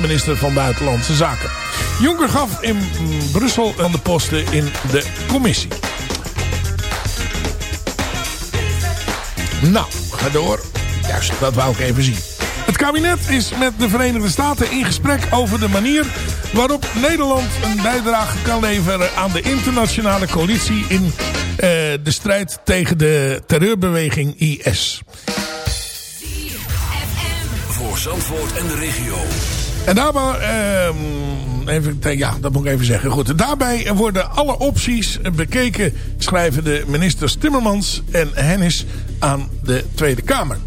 Minister van Buitenlandse Zaken. Juncker gaf in Brussel aan de posten in de commissie. Nou, ga door. Juist, dat wou ik even zien. Het kabinet is met de Verenigde Staten in gesprek over de manier waarop Nederland een bijdrage kan leveren aan de internationale coalitie in uh, de strijd tegen de terreurbeweging IS. Voor Zandvoort en de regio. En daarbij, uh, even, ja, dat moet ik even zeggen. Goed, daarbij worden alle opties bekeken, schrijven de ministers Timmermans en Hennis aan de Tweede Kamer.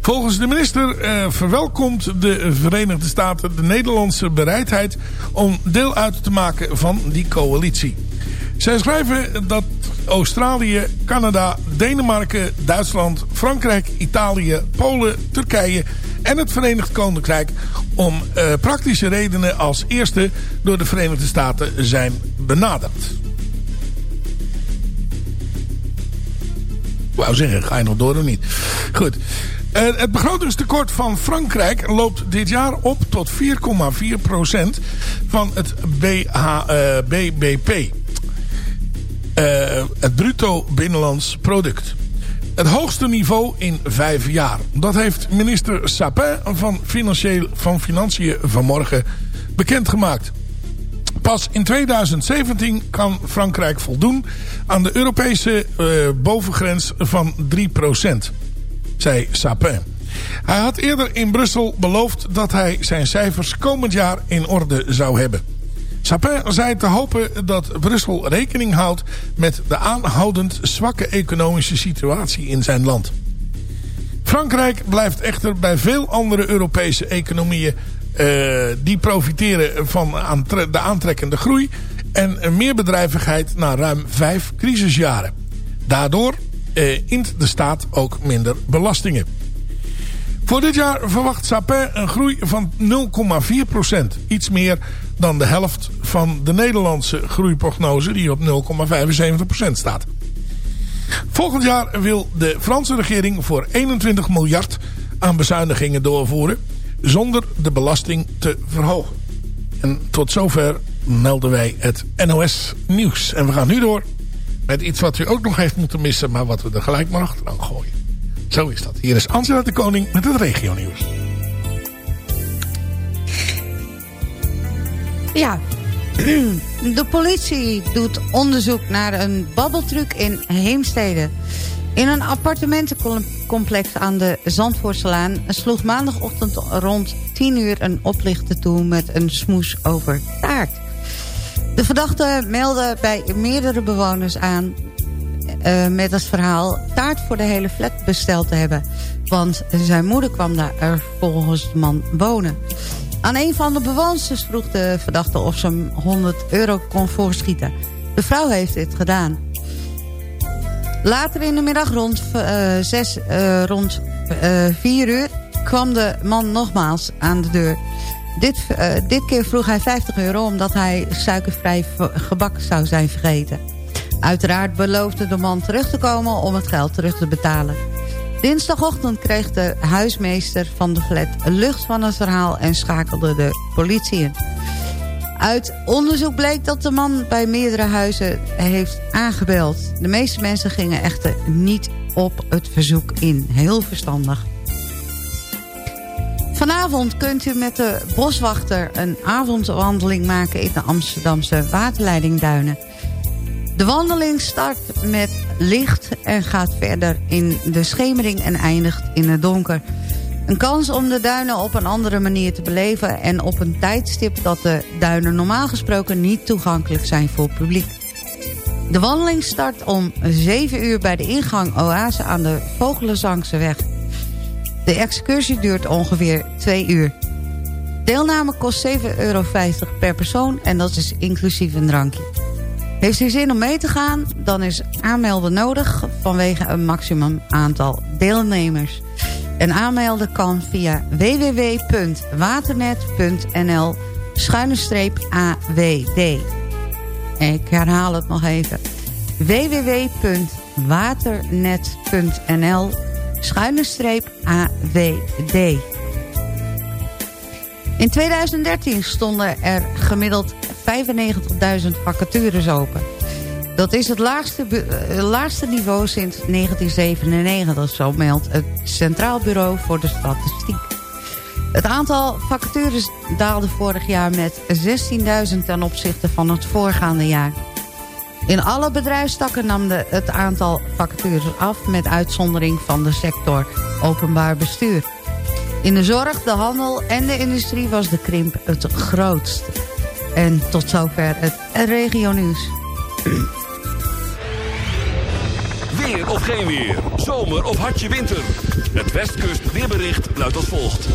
Volgens de minister uh, verwelkomt de Verenigde Staten de Nederlandse bereidheid om deel uit te maken van die coalitie. Zij schrijven dat Australië, Canada, Denemarken, Duitsland, Frankrijk, Italië, Polen, Turkije en het Verenigd Koninkrijk om uh, praktische redenen als eerste door de Verenigde Staten zijn benaderd. Wou zeggen, ga je nog door of niet? Goed. Uh, het begrotingstekort van Frankrijk loopt dit jaar op tot 4,4% van het BH, uh, BBP. Uh, het bruto binnenlands product. Het hoogste niveau in vijf jaar. Dat heeft minister Sapin van, Financieel, van Financiën vanmorgen bekendgemaakt. Pas in 2017 kan Frankrijk voldoen aan de Europese uh, bovengrens van 3%, zei Sapin. Hij had eerder in Brussel beloofd dat hij zijn cijfers komend jaar in orde zou hebben. Sapin zei te hopen dat Brussel rekening houdt met de aanhoudend zwakke economische situatie in zijn land. Frankrijk blijft echter bij veel andere Europese economieën uh, die profiteren van de aantrekkende groei en meer bedrijvigheid na ruim vijf crisisjaren. Daardoor uh, int de staat ook minder belastingen. Voor dit jaar verwacht Sapin een groei van 0,4%. Iets meer dan de helft van de Nederlandse groeiprognose die op 0,75% staat. Volgend jaar wil de Franse regering voor 21 miljard aan bezuinigingen doorvoeren zonder de belasting te verhogen. En tot zover melden wij het NOS nieuws. En we gaan nu door met iets wat u ook nog heeft moeten missen, maar wat we er gelijk maar achteraan gooien. Zo is dat. Hier is Angela de Koning met het regio nieuws. Ja, de politie doet onderzoek naar een babbeltruc in Heemstede. In een appartementencomplex aan de Zandvoortselaan... sloeg maandagochtend rond 10 uur een oplichter toe met een smoes over taart. De verdachte meldde bij meerdere bewoners aan... Uh, met het verhaal taart voor de hele flat besteld te hebben. Want zijn moeder kwam daar volgens de man wonen. Aan een van de bewoners vroeg de verdachte of ze hem 100 euro kon voorschieten. De vrouw heeft dit gedaan. Later in de middag rond, uh, rond uh, vier uur kwam de man nogmaals aan de deur. Dit, dit keer vroeg hij 50 euro omdat hij suikervrij gebak zou zijn vergeten. Uiteraard beloofde de man terug te komen om het geld terug te betalen. Dinsdagochtend kreeg de huismeester van de flat lucht van het verhaal en schakelde de politie in. Uit onderzoek bleek dat de man bij meerdere huizen heeft aangebeld. De meeste mensen gingen echter niet op het verzoek in. Heel verstandig. Vanavond kunt u met de boswachter een avondwandeling maken... in de Amsterdamse waterleidingduinen. De wandeling start met licht en gaat verder in de schemering... en eindigt in het donker... Een kans om de duinen op een andere manier te beleven... en op een tijdstip dat de duinen normaal gesproken niet toegankelijk zijn voor het publiek. De wandeling start om 7 uur bij de ingang Oase aan de Vogelenzangseweg. De excursie duurt ongeveer 2 uur. Deelname kost 7,50 euro per persoon en dat is inclusief een drankje. Heeft u zin om mee te gaan, dan is aanmelden nodig vanwege een maximum aantal deelnemers. En aanmelden kan via www.waternet.nl AWD. Ik herhaal het nog even. www.waternet.nl AWD. In 2013 stonden er gemiddeld 95.000 vacatures open. Dat is het laagste, uh, laagste niveau sinds 1997, zo meldt het Centraal Bureau voor de Statistiek. Het aantal vacatures daalde vorig jaar met 16.000 ten opzichte van het voorgaande jaar. In alle bedrijfstakken nam de, het aantal vacatures af... met uitzondering van de sector openbaar bestuur. In de zorg, de handel en de industrie was de krimp het grootst. En tot zover het regionieuws. Weer of geen weer, zomer of hartje winter. Het Westkust weerbericht luidt als volgt.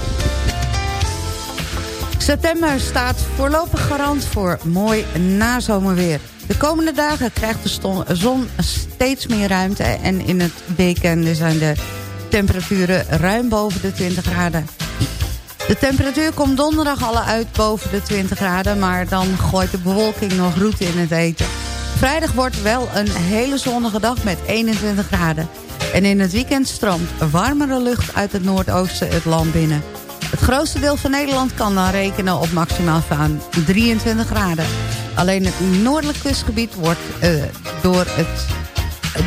September staat voorlopig garant voor mooi nazomerweer. De komende dagen krijgt de zon steeds meer ruimte... en in het weekend zijn de temperaturen ruim boven de 20 graden. De temperatuur komt donderdag al uit boven de 20 graden... maar dan gooit de bewolking nog route in het eten. Vrijdag wordt wel een hele zonnige dag met 21 graden. En in het weekend stroomt warmere lucht uit het noordoosten het land binnen. Het grootste deel van Nederland kan dan rekenen op maximaal van 23 graden. Alleen het noordelijk kustgebied wordt uh, door, het,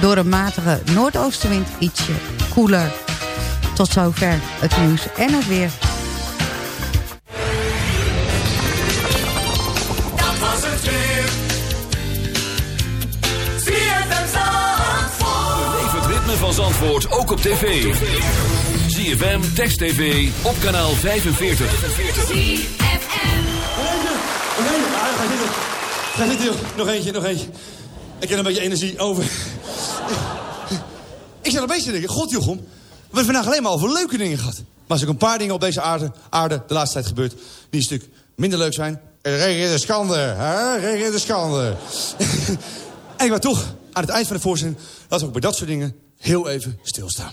door een matige noordoostenwind ietsje koeler. Tot zover het nieuws en het weer. Ook op tv. ZFM, Text TV, op kanaal 45. Ga zitten. Nog eentje, nog eentje. Ik heb een beetje energie over. Ik zat een beetje te denken, god Jochem, we hebben vandaag alleen maar over leuke dingen gehad. Maar als ik een paar dingen op deze aarde, aarde de laatste tijd gebeurt... die een stuk minder leuk zijn... Reageer de schande, hè? Reageer de schande. en ik wou toch aan het eind van de voorzin... laten we ook bij dat soort dingen heel even stilstaan.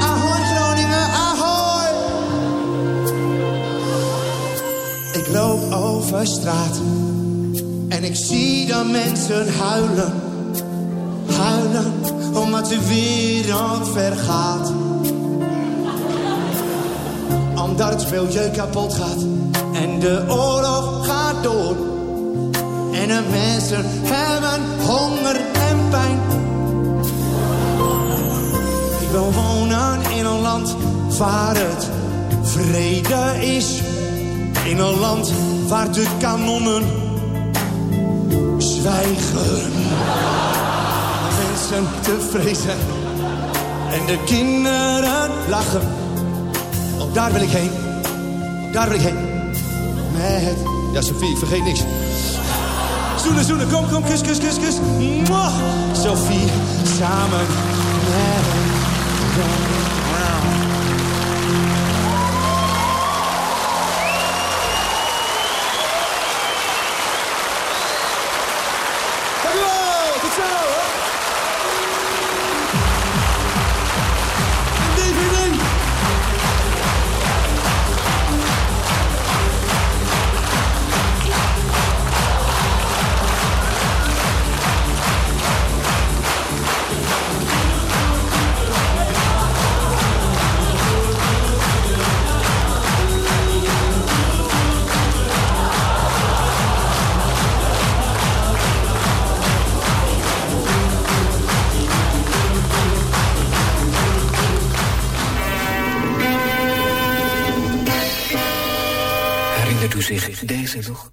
Ahoy Groningen, ahoy! Ik loop over straat en ik zie dan mensen huilen. Huilen omdat de wereld vergaat. Omdat het speeltje kapot gaat en de oorlog gaat door. En de mensen hebben honger en pijn. Ik wil wonen in een land waar het vrede is. In een land waar de kanonnen zwijgen. Mensen tevreden en de kinderen lachen. Daar wil ik heen, daar wil ik heen. Met, ja Sophie, vergeet niks. Zoenen, zoenen, kom, kom, kus, kus, kus, kus. Sophie, samen met zich deze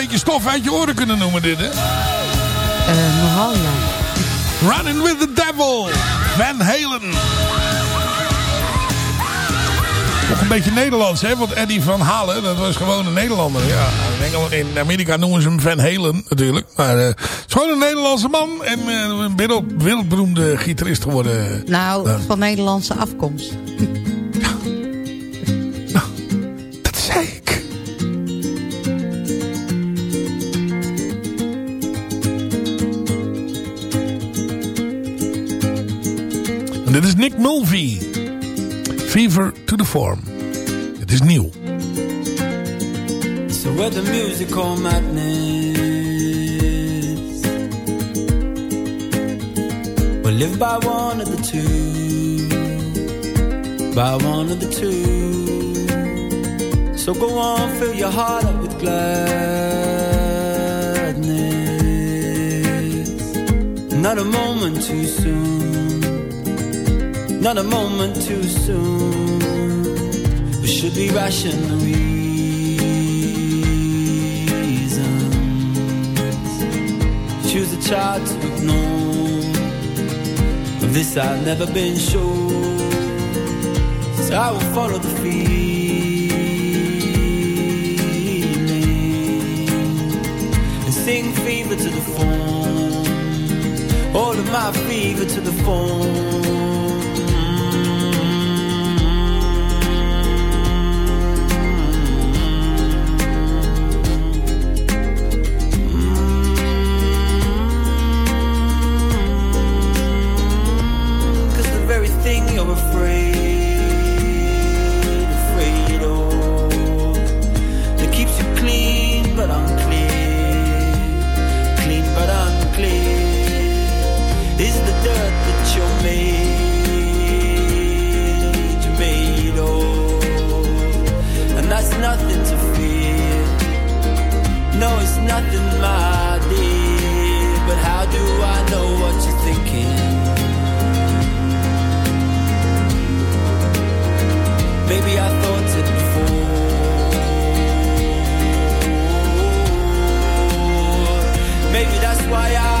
beetje stof uit je oren kunnen noemen dit, hè? Uh, nogal, ja. Running with the Devil. Van Halen. Nog een beetje Nederlands, hè? Want Eddie van Halen, dat was gewoon een Nederlander. Ja, in, Amerika noemen ze hem Van Halen natuurlijk. Maar uh, het is gewoon een Nederlandse man. En uh, een wereld, wereldberoemde gitarist geworden. Nou, uh. van Nederlandse afkomst. Mulvey. Fever to the Form. Het is nieuw. So where the musical madness Will live by one of the two By one of the two So go on, fill your heart up with gladness Not a moment too soon not a moment too soon. We should be rational reasons. Choose a child to ignore. Of this I've never been sure. So I will follow the feeling and sing fever to the phone. All of my fever to the phone. afraid, afraid oh. of that keeps you clean but unclean, clean but unclean. Is the dirt that you're made, made of, and that's nothing to fear. No, it's nothing, my dear. But how do I? Maybe I thought it before. Maybe that's why I.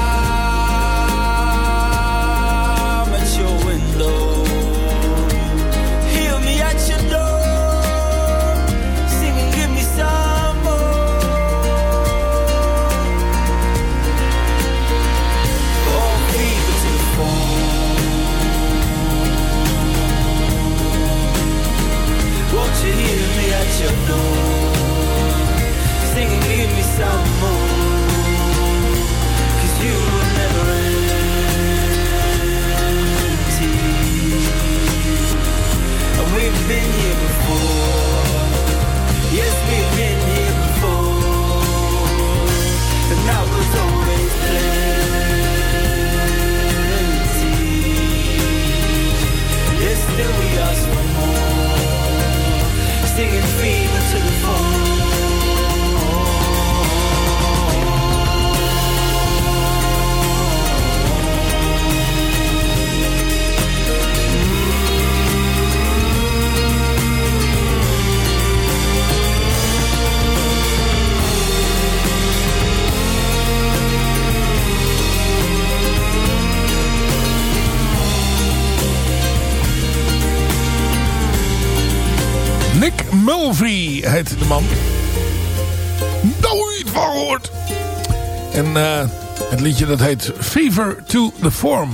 dat heet Fever to the Form.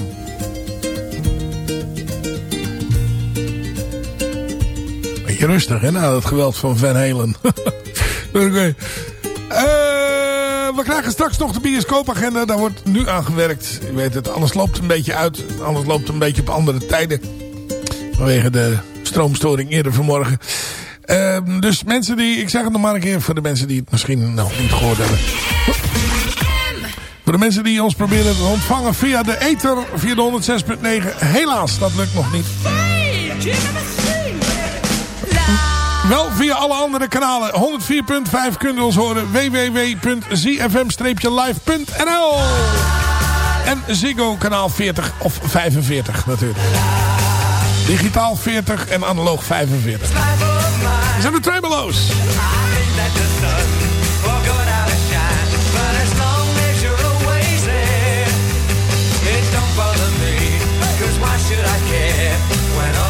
Beetje rustig hè, na het geweld van Van Halen. Oké. Uh, we krijgen straks nog de bioscoopagenda. Daar wordt nu aan gewerkt. Weet het, alles loopt een beetje uit. Alles loopt een beetje op andere tijden. Vanwege de stroomstoring eerder vanmorgen. Uh, dus mensen die, ik zeg het nog maar een keer voor de mensen die het misschien nog niet gehoord hebben. Voor de mensen die ons proberen te ontvangen via de ether, via de 106.9. Helaas, dat lukt nog niet. Wel via alle andere kanalen. 104.5 kunnen ons horen. www.zfm-live.nl En Ziggo kanaal 40 of 45 natuurlijk. Digitaal 40 en analoog 45. We zijn de Tremolo's. should I care when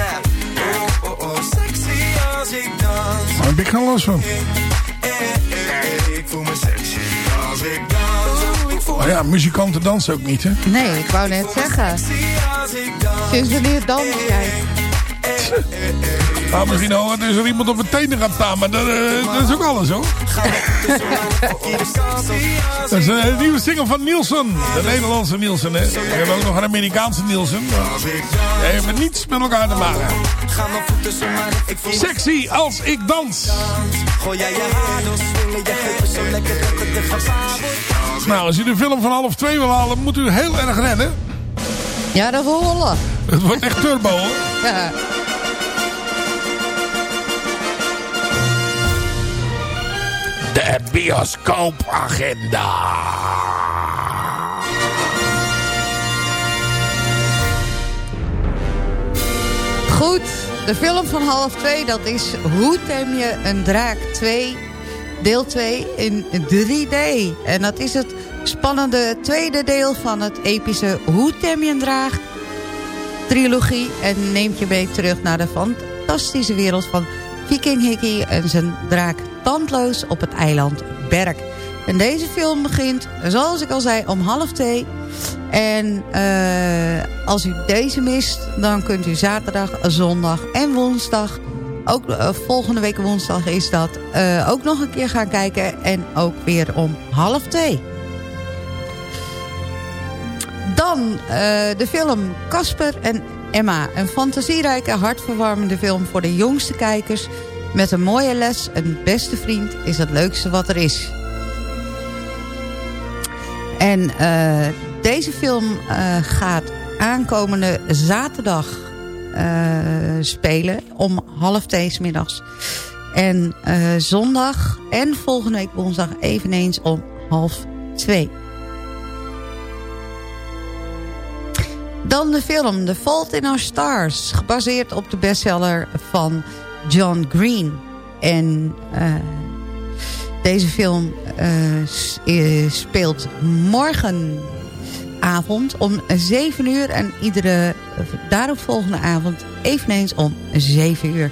ik geen last van. Ik voel me sexy als ik dans. Maar ja, muzikanten dansen ook niet, hè? Nee, ik wou net zeggen. Sinds wanneer dans jij? Nou, misschien al, is er iemand op mijn tenen gaat staan, maar dat, uh, dat is ook alles hoor. dat is een nieuwe single van Nielsen, de Nederlandse Nielsen. Hè. We hebben ook nog een Amerikaanse Nielsen. Die hebben niets met elkaar te maken. Sexy als ik dans. Nou, als u de film van half twee wil halen, moet u heel erg rennen. Ja, dat horen. Het wordt echt turbo hoor. Ja. De bioscoopagenda. Goed, de film van half twee, dat is Hoe tem je een draak 2, deel 2 in 3D. En dat is het spannende tweede deel van het epische Hoe tem je een draak trilogie. En neemt je mee terug naar de fantastische wereld van Viking Hickey en zijn draak Tandloos op het eiland Berk. En deze film begint, zoals ik al zei, om half twee. En uh, als u deze mist, dan kunt u zaterdag, zondag en woensdag... ook uh, volgende week woensdag is dat... Uh, ook nog een keer gaan kijken en ook weer om half twee. Dan de film Casper en Emma. Een fantasierijke, hartverwarmende film voor de jongste kijkers... met een mooie les, een beste vriend is het leukste wat er is. En uh, deze film uh, gaat aankomende zaterdag uh, spelen om half twee middags. En zondag en volgende week woensdag eveneens om half twee. Dan de film The Fault in Our Stars. Gebaseerd op de bestseller van John Green. En deze film speelt morgenavond om 7 uur... en iedere daaropvolgende avond eveneens om 7 uur.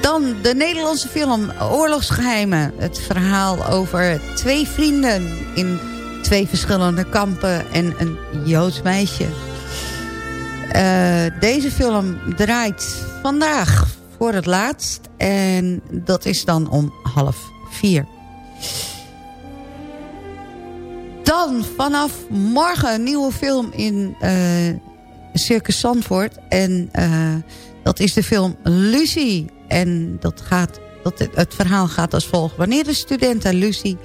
Dan de Nederlandse film Oorlogsgeheimen. Het verhaal over twee vrienden in twee verschillende kampen en een Joods meisje. Uh, deze film draait vandaag voor het laatst. En dat is dan om half vier. Dan vanaf morgen een nieuwe film in uh, Circus Zandvoort. En uh, dat is de film Lucy. En dat gaat, dat, het verhaal gaat als volgt. Wanneer de studente Lucy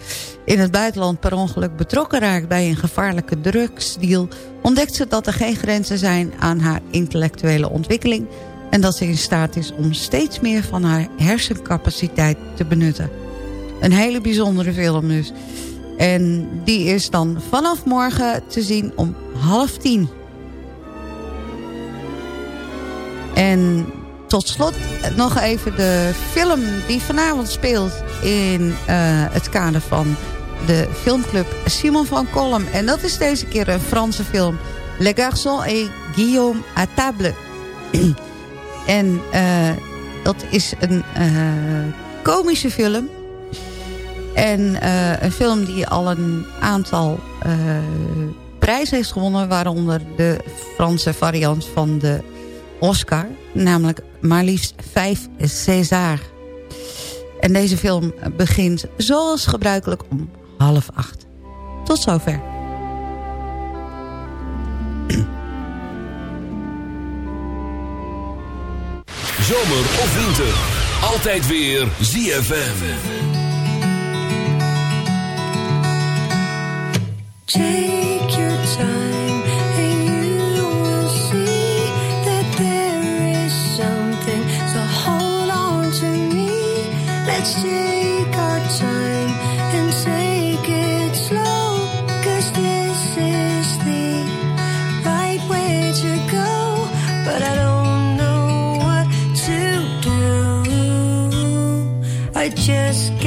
in het buitenland per ongeluk betrokken raakt... bij een gevaarlijke drugsdeal... ontdekt ze dat er geen grenzen zijn aan haar intellectuele ontwikkeling... en dat ze in staat is om steeds meer van haar hersencapaciteit te benutten. Een hele bijzondere film dus. En die is dan vanaf morgen te zien om half tien. En tot slot nog even de film die vanavond speelt... in uh, het kader van de filmclub Simon van Kolm. En dat is deze keer een Franse film. Le Garçon et Guillaume à table. en uh, dat is een uh, komische film. En een film die al een aantal prijzen heeft gewonnen... waaronder de Franse variant van de Oscar. Namelijk maar liefst vijf César. En deze film begint zoals gebruikelijk om half acht. Tot zover. Zomer of winter, altijd weer ZFM. Take your time just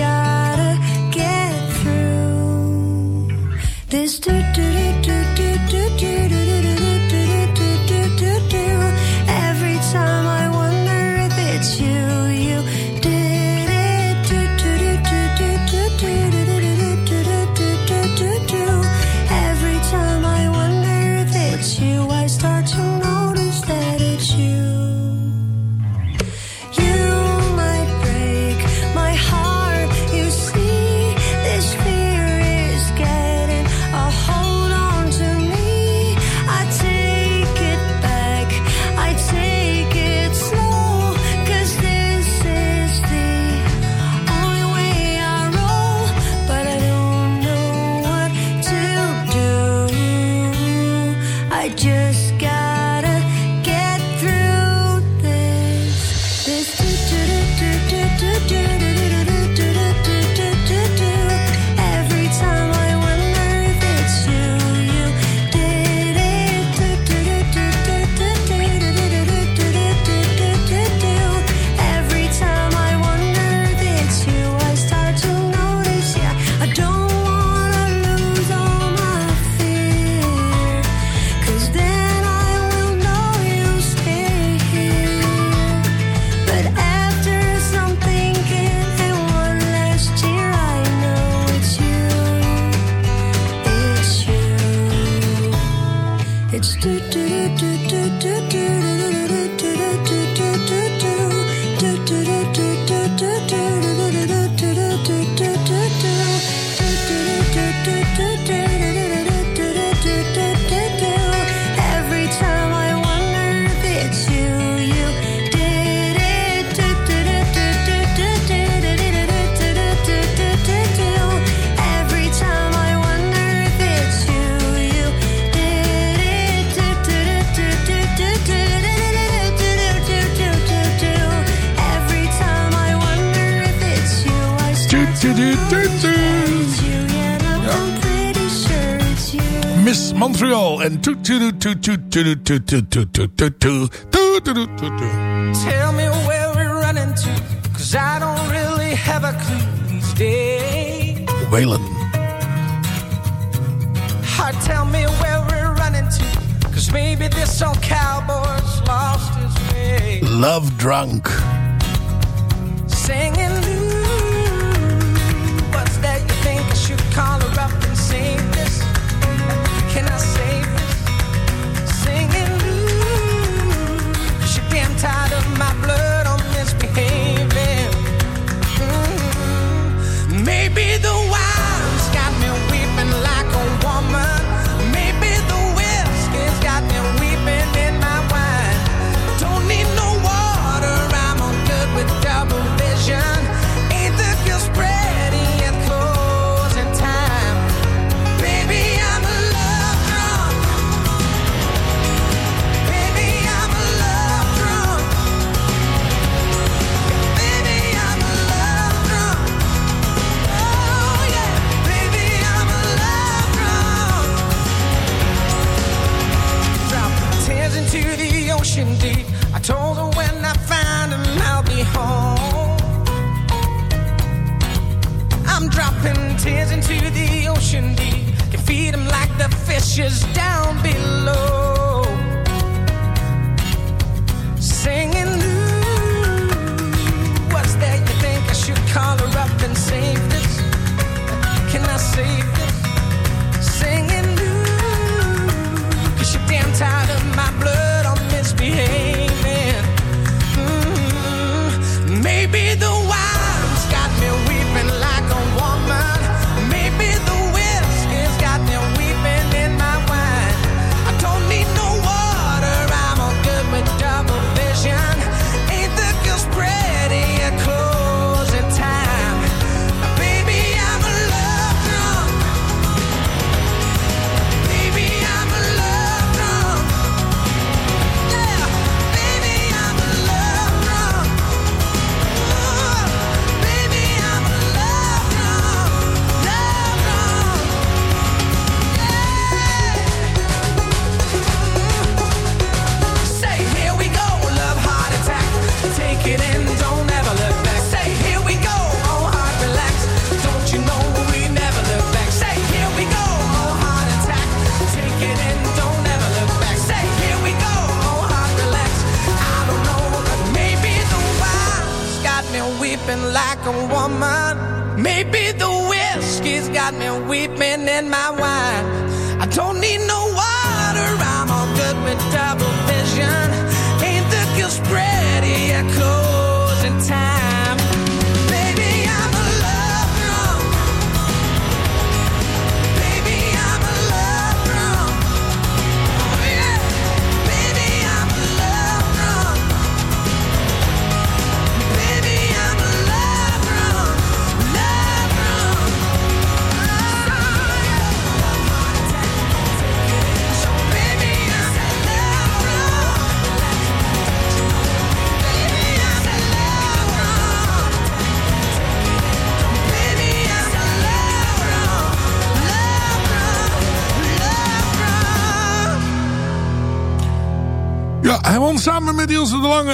Tell me where we're running to, cause I don't really have a clue these days. Waylon. Heart, tell me where we're running to, cause maybe this old cowboy's lost his way. Love drunk. Just down below.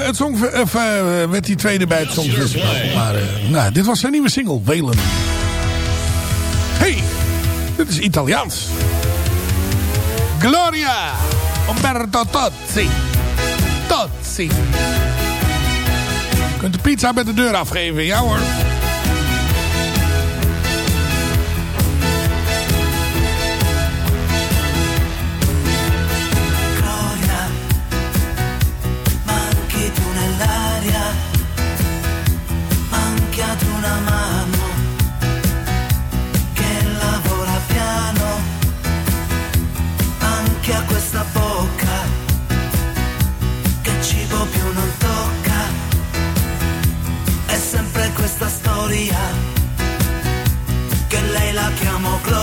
het song, of, uh, die tweede bij het Songfestival. Maar eh, nou, dit was zijn nieuwe single, Welen. Hey, dit is Italiaans. Gloria Umberto Tozzi. Tozzi. Je kunt de pizza met de deur afgeven, ja hoor.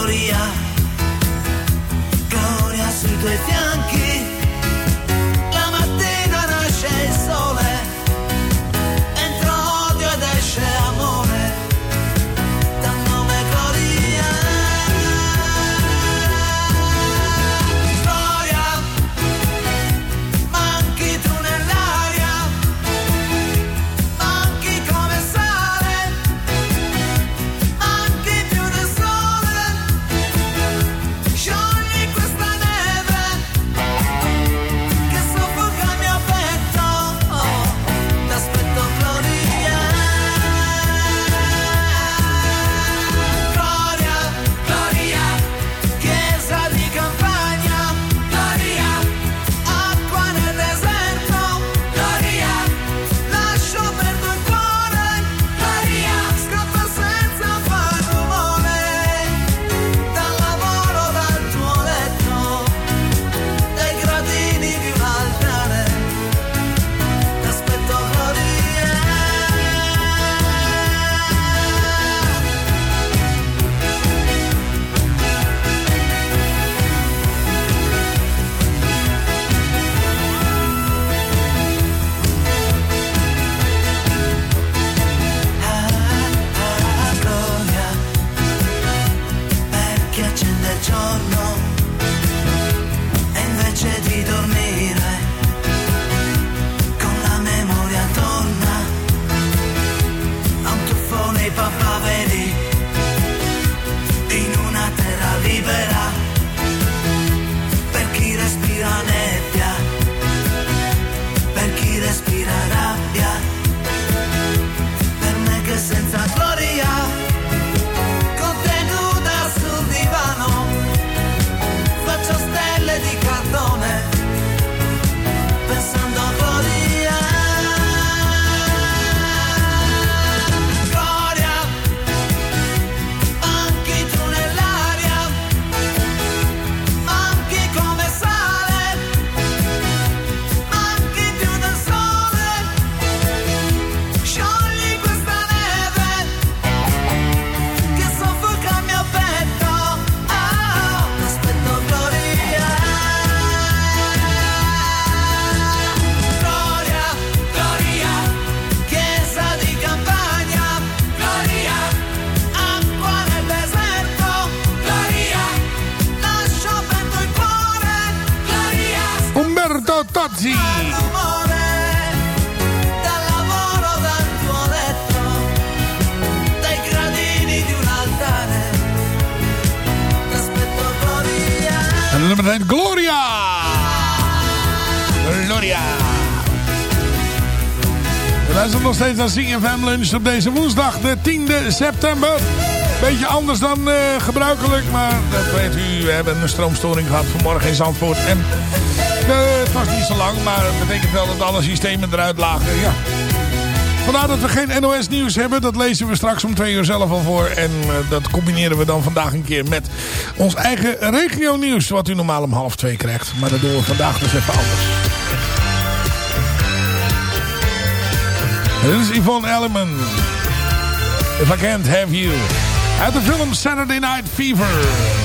gloria, gloria soy tu. Gloria. We luisteren nog steeds naar CFM Lunch op deze woensdag, de 10e september. Beetje anders dan eh, gebruikelijk, maar dat weet u. We hebben een stroomstoring gehad vanmorgen in Zandvoort. En eh, het was niet zo lang, maar het betekent wel dat alle systemen eruit lagen. Ja. Vandaar dat we geen NOS nieuws hebben. Dat lezen we straks om twee uur zelf al voor. En eh, dat combineren we dan vandaag een keer met ons eigen regio nieuws. Wat u normaal om half twee krijgt. Maar dat doen we vandaag dus even anders. Dit is Yvonne Elliman. If I Can't Have You. Uit de film Saturday Night Fever.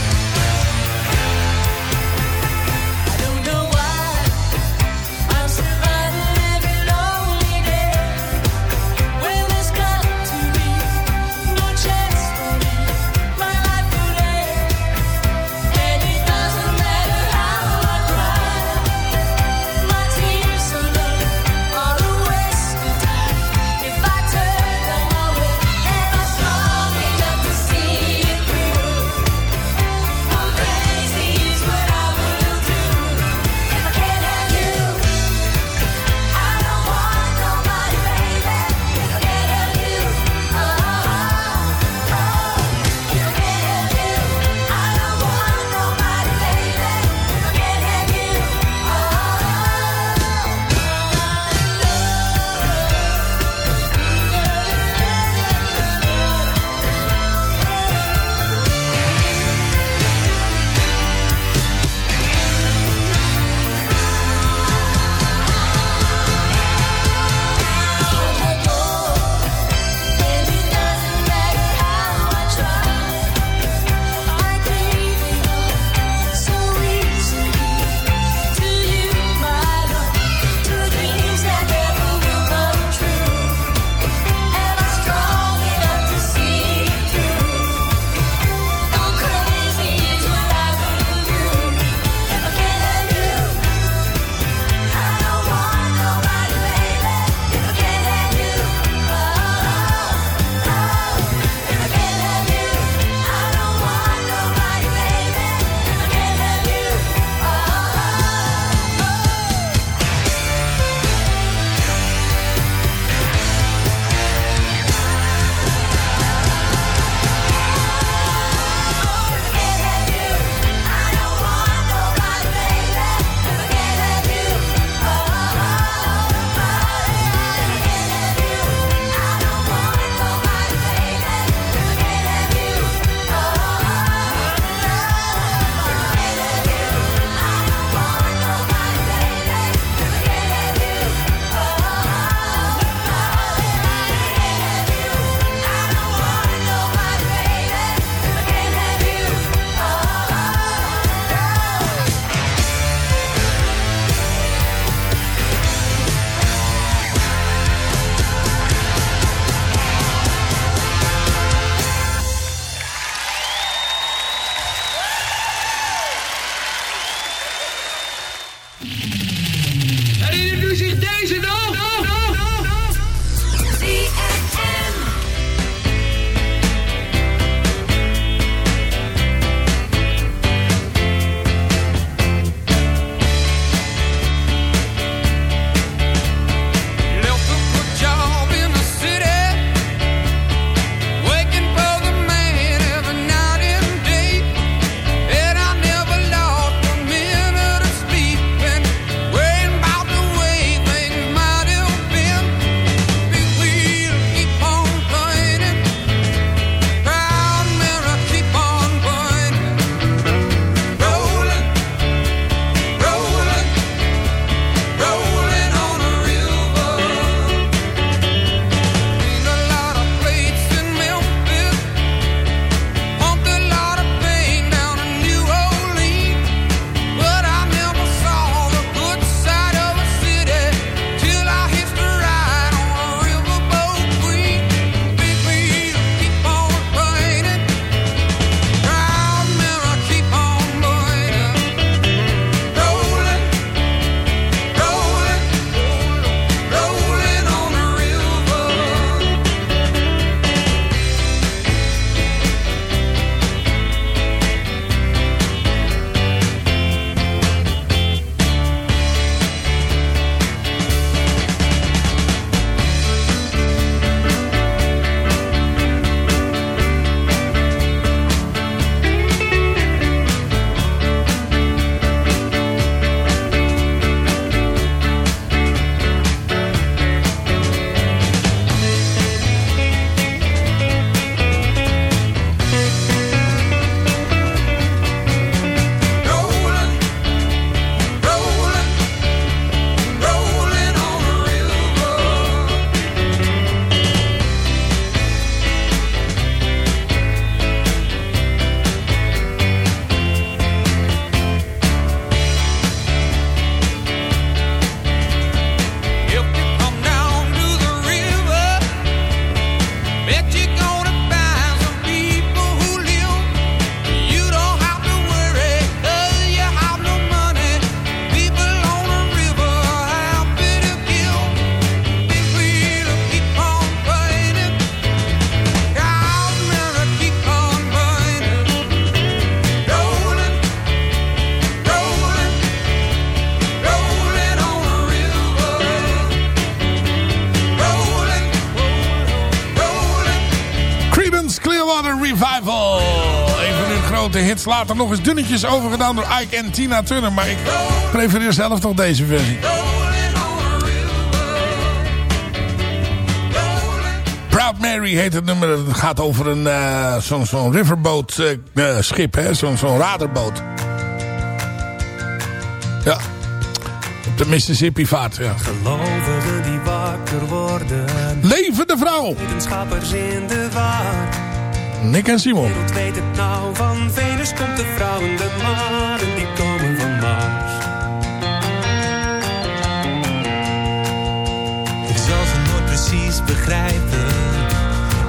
Nog eens dunnetjes overgedaan door Ike en Tina Turner. Maar ik prefereer zelf toch deze versie. Proud Mary heet het nummer. Het gaat over een eh, zo'n riverboat eh, eh, schip. hè, Zo'n zo'n raderboot. Ja. Op de Mississippi vaart. Ja. Gelovigen die wakker worden. Levende vrouw. Wetenschappers in de war. Nick en Simon. Wereld weet het nou. Van Venus komt de vrouw in de maan. En die komen van Mars. Ik zal ze nooit precies begrijpen.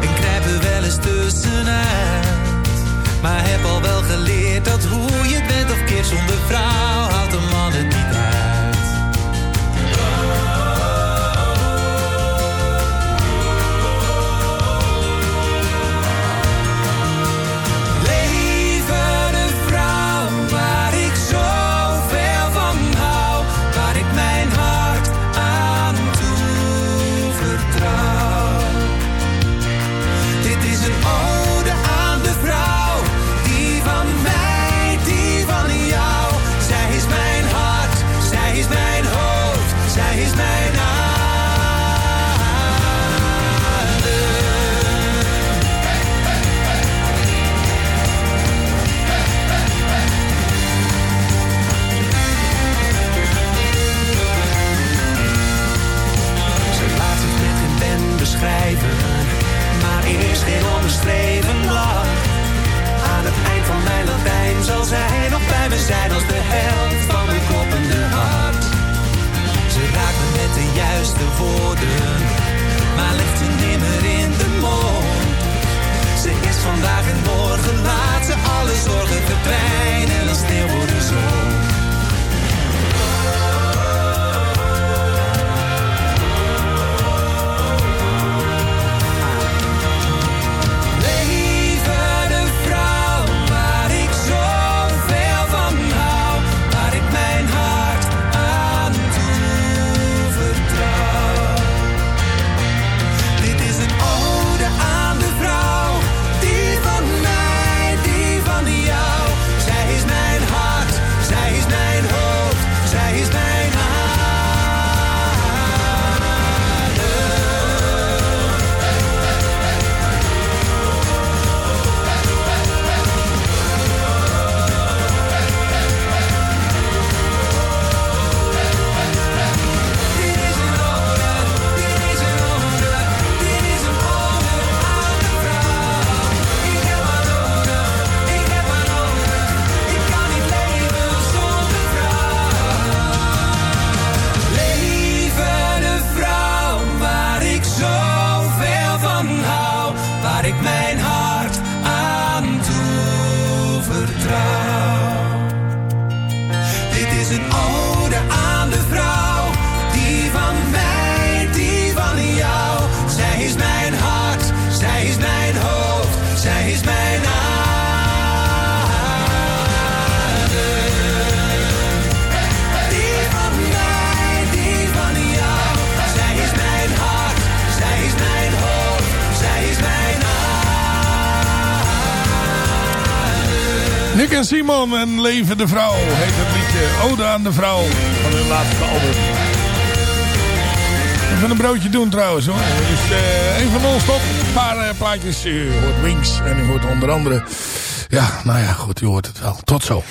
En krijg er wel eens tussenuit. Maar heb al wel geleerd dat hoe je het bent of keert zonder vrouw houdt een man het niet uit. Nick en Simon en Levende Vrouw heet het liedje. Ode aan de vrouw van hun laatste album. Even een broodje doen trouwens hoor. Dus eh even non-stop. Een paar eh, plaatjes. U hoort Wings en u hoort onder andere... Ja, nou ja, goed, u hoort het wel. Tot zo.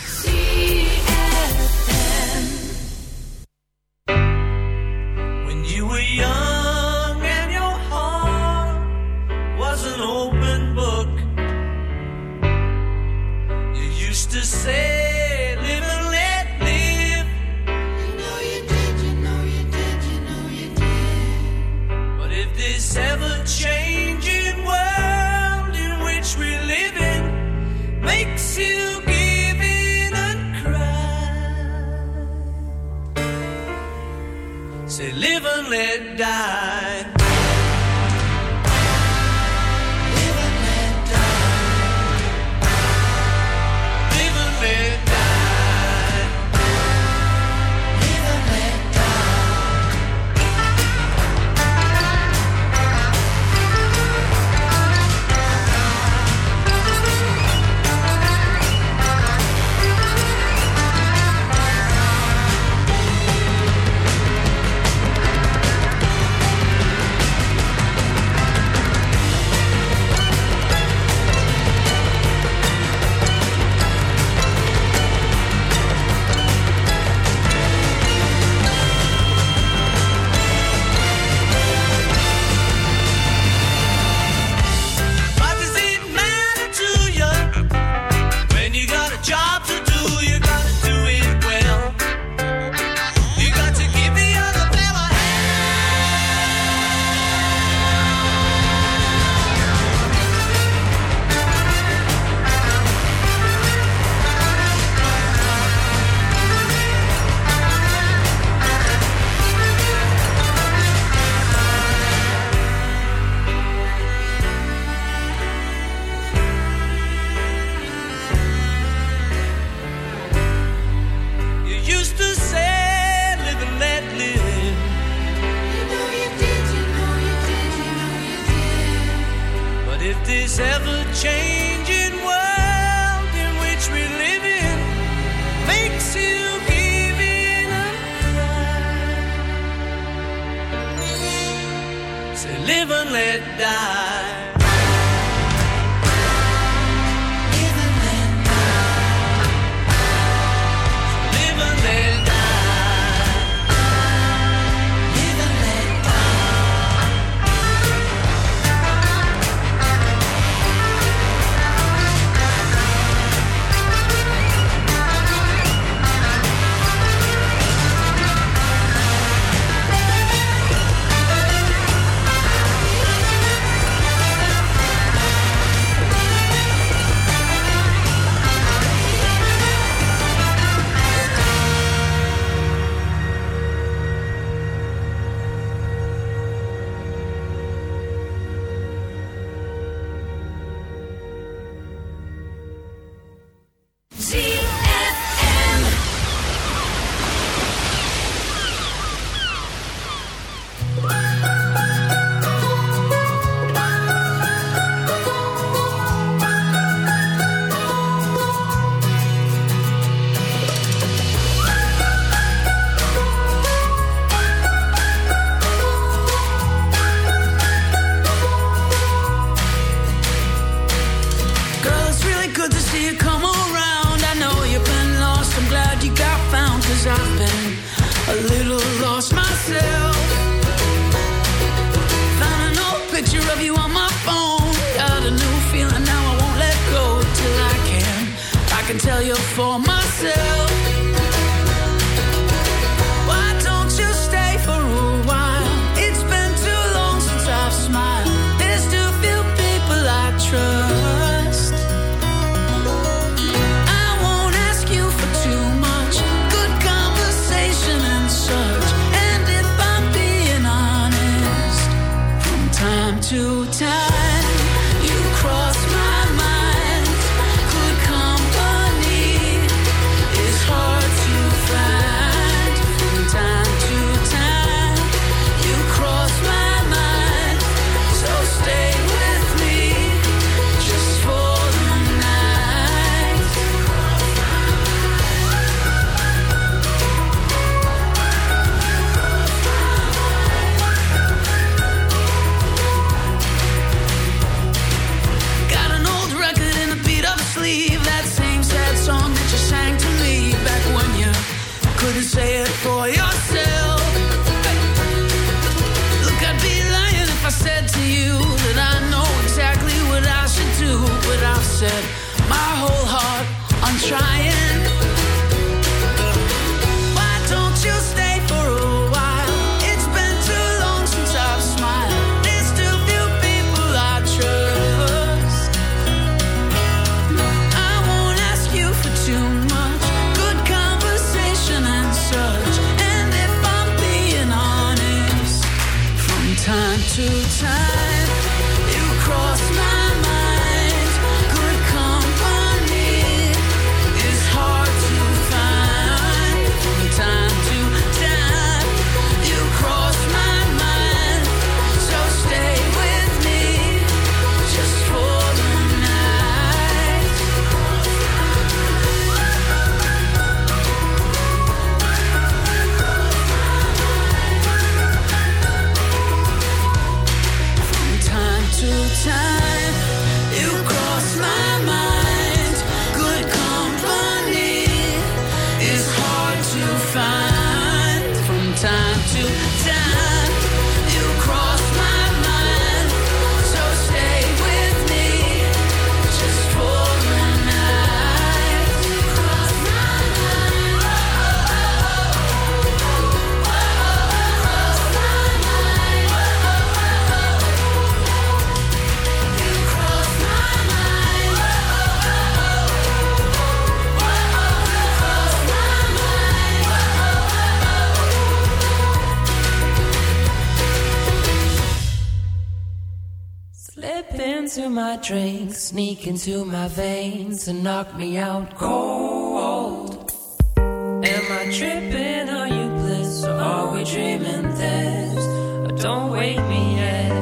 drink sneak into my veins and knock me out cold. Am I tripping? Are you bliss? Or are we dreaming this? Or don't wake me yet.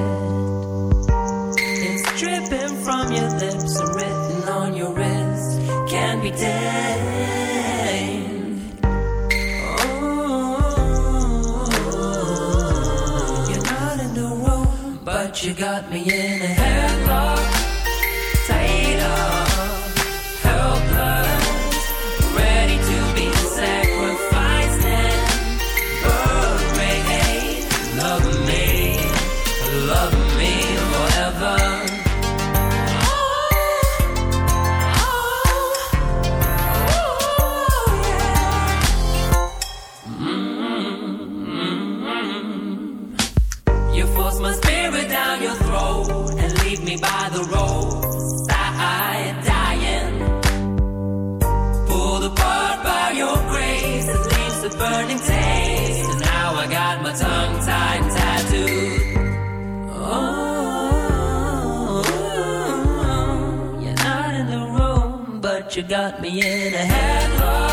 It's dripping from your lips and written on your wrist. Can't be dead. you got me in a got me in a headlock.